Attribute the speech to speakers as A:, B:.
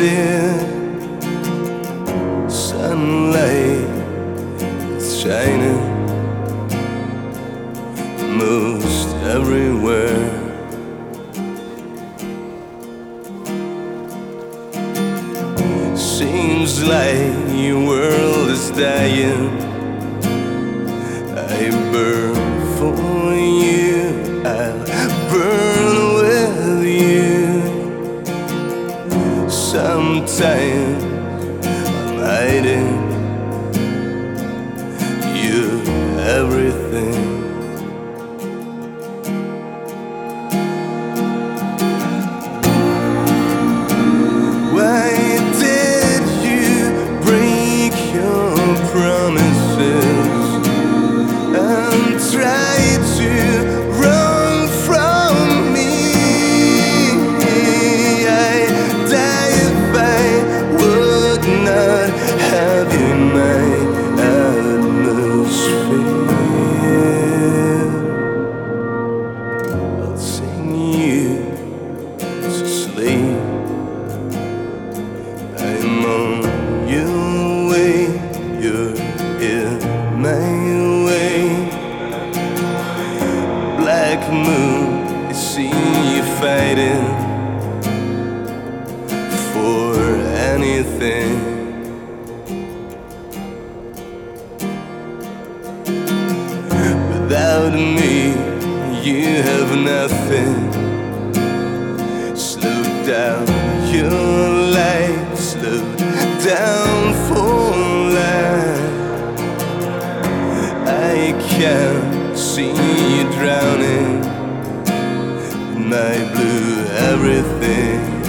A: dear. Sunlight is shining most everywhere. Seems like your world is dying. I burn Hiding you everything. Why did you break your promises Black moon, I see you fighting for anything. Without me, you have nothing slow down your life, slow down for life. I can't see you drowning my blue everything.